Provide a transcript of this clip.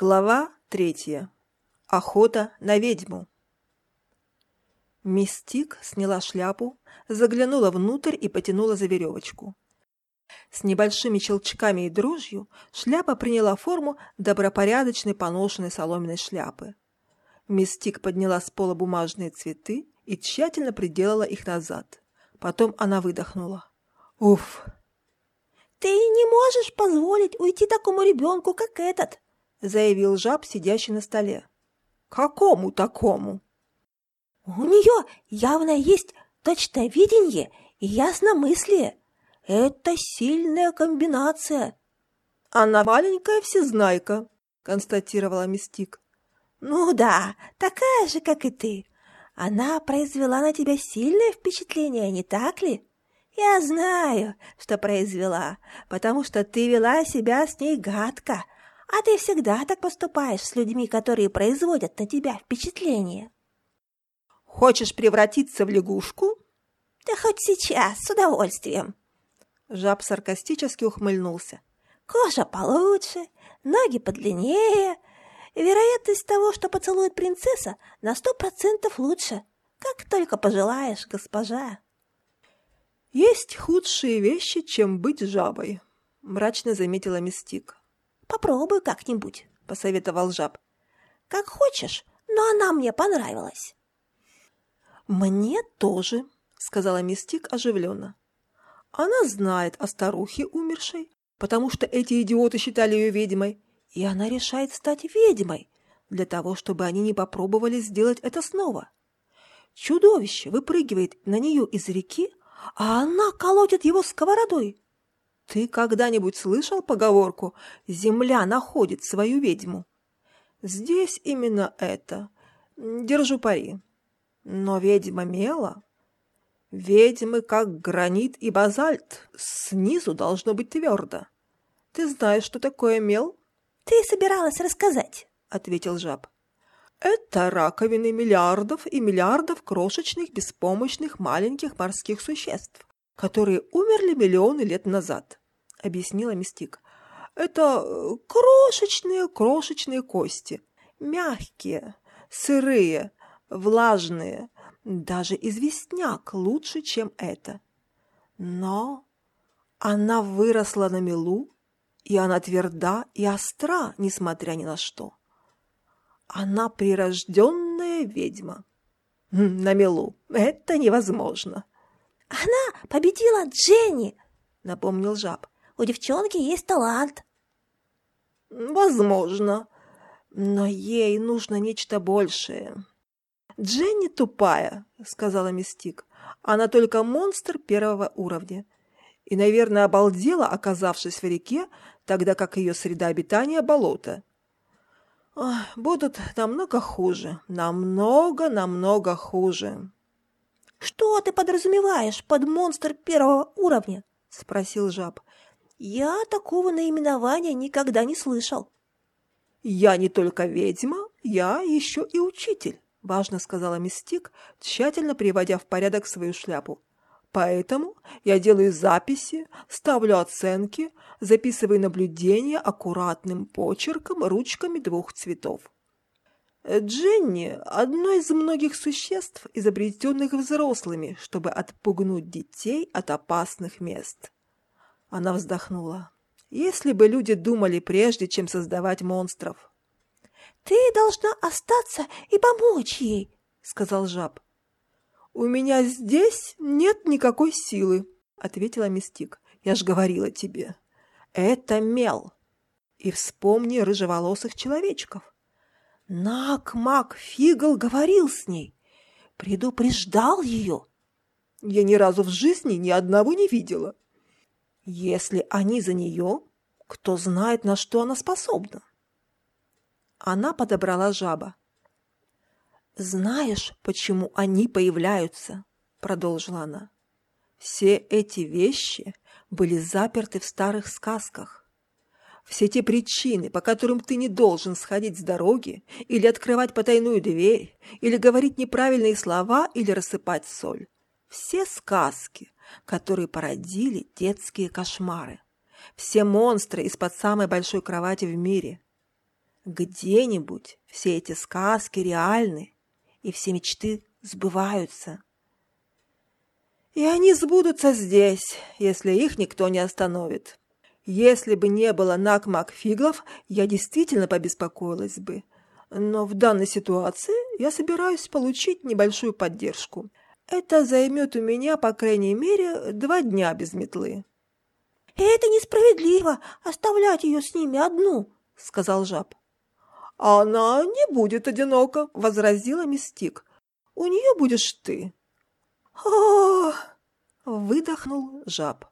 Глава третья. Охота на ведьму. Мистик сняла шляпу, заглянула внутрь и потянула за веревочку. С небольшими щелчками и дрожью шляпа приняла форму добропорядочной поношенной соломенной шляпы. Мистик подняла с пола бумажные цветы и тщательно приделала их назад. Потом она выдохнула. «Уф!» «Ты не можешь позволить уйти такому ребенку, как этот!» Заявил жаб, сидящий на столе. «Какому такому?» «У нее явно есть точное видение и ясномыслие. Это сильная комбинация». «Она маленькая всезнайка», — констатировала Мистик. «Ну да, такая же, как и ты. Она произвела на тебя сильное впечатление, не так ли?» «Я знаю, что произвела, потому что ты вела себя с ней гадко, а ты всегда так поступаешь с людьми, которые производят на тебя впечатление. Хочешь превратиться в лягушку? Да хоть сейчас, с удовольствием. Жаб саркастически ухмыльнулся. Кожа получше, ноги подлиннее. Вероятность того, что поцелует принцесса, на сто процентов лучше. Как только пожелаешь, госпожа. Есть худшие вещи, чем быть жабой, мрачно заметила Мистик. Попробуй как-нибудь, посоветовал жаб. Как хочешь, но она мне понравилась. Мне тоже, сказала Мистик оживленно. Она знает о старухе умершей, потому что эти идиоты считали ее ведьмой, и она решает стать ведьмой для того, чтобы они не попробовали сделать это снова. Чудовище выпрыгивает на нее из реки, а она колотит его сковородой. Ты когда-нибудь слышал поговорку «Земля находит свою ведьму»? Здесь именно это. Держу пари. Но ведьма мела... Ведьмы, как гранит и базальт, снизу должно быть твердо. Ты знаешь, что такое мел? Ты собиралась рассказать, ответил жаб. Это раковины миллиардов и миллиардов крошечных, беспомощных маленьких морских существ, которые умерли миллионы лет назад объяснила Мистик. Это э, крошечные-крошечные кости, мягкие, сырые, влажные. Даже известняк лучше, чем это. Но она выросла на мелу, и она тверда и остра, несмотря ни на что. Она прирожденная ведьма. На мелу. Это невозможно. Она победила Дженни, напомнил жаб. У девчонки есть талант. Возможно, но ей нужно нечто большее. Дженни тупая, сказала Мистик. Она только монстр первого уровня. И, наверное, обалдела, оказавшись в реке, тогда как ее среда обитания – болото. Будут намного хуже, намного-намного хуже. «Что ты подразумеваешь под монстр первого уровня?» – спросил жаб. Я такого наименования никогда не слышал. Я не только ведьма, я еще и учитель, важно сказала Мистик, тщательно приводя в порядок свою шляпу. Поэтому я делаю записи, ставлю оценки, записываю наблюдения аккуратным почерком ручками двух цветов. Дженни – одно из многих существ, изобретенных взрослыми, чтобы отпугнуть детей от опасных мест. Она вздохнула. Если бы люди думали прежде, чем создавать монстров. «Ты должна остаться и помочь ей», — сказал жаб. «У меня здесь нет никакой силы», — ответила Мистик. «Я ж говорила тебе. Это мел. И вспомни рыжеволосых человечков. Нак-мак Фигл говорил с ней, предупреждал ее. Я ни разу в жизни ни одного не видела. Если они за нее, кто знает, на что она способна. Она подобрала жаба. «Знаешь, почему они появляются?» — продолжила она. «Все эти вещи были заперты в старых сказках. Все те причины, по которым ты не должен сходить с дороги или открывать потайную дверь, или говорить неправильные слова, или рассыпать соль. Все сказки, которые породили детские кошмары. Все монстры из-под самой большой кровати в мире. Где-нибудь все эти сказки реальны, и все мечты сбываются. И они сбудутся здесь, если их никто не остановит. Если бы не было Накмак Фиглов, я действительно побеспокоилась бы. Но в данной ситуации я собираюсь получить небольшую поддержку. Это займет у меня, по крайней мере, два дня без метлы. «Это несправедливо, оставлять ее с ними одну», — сказал жаб. «Она не будет одинока», — возразила Мистик. «У нее будешь ты». О, выдохнул жаб.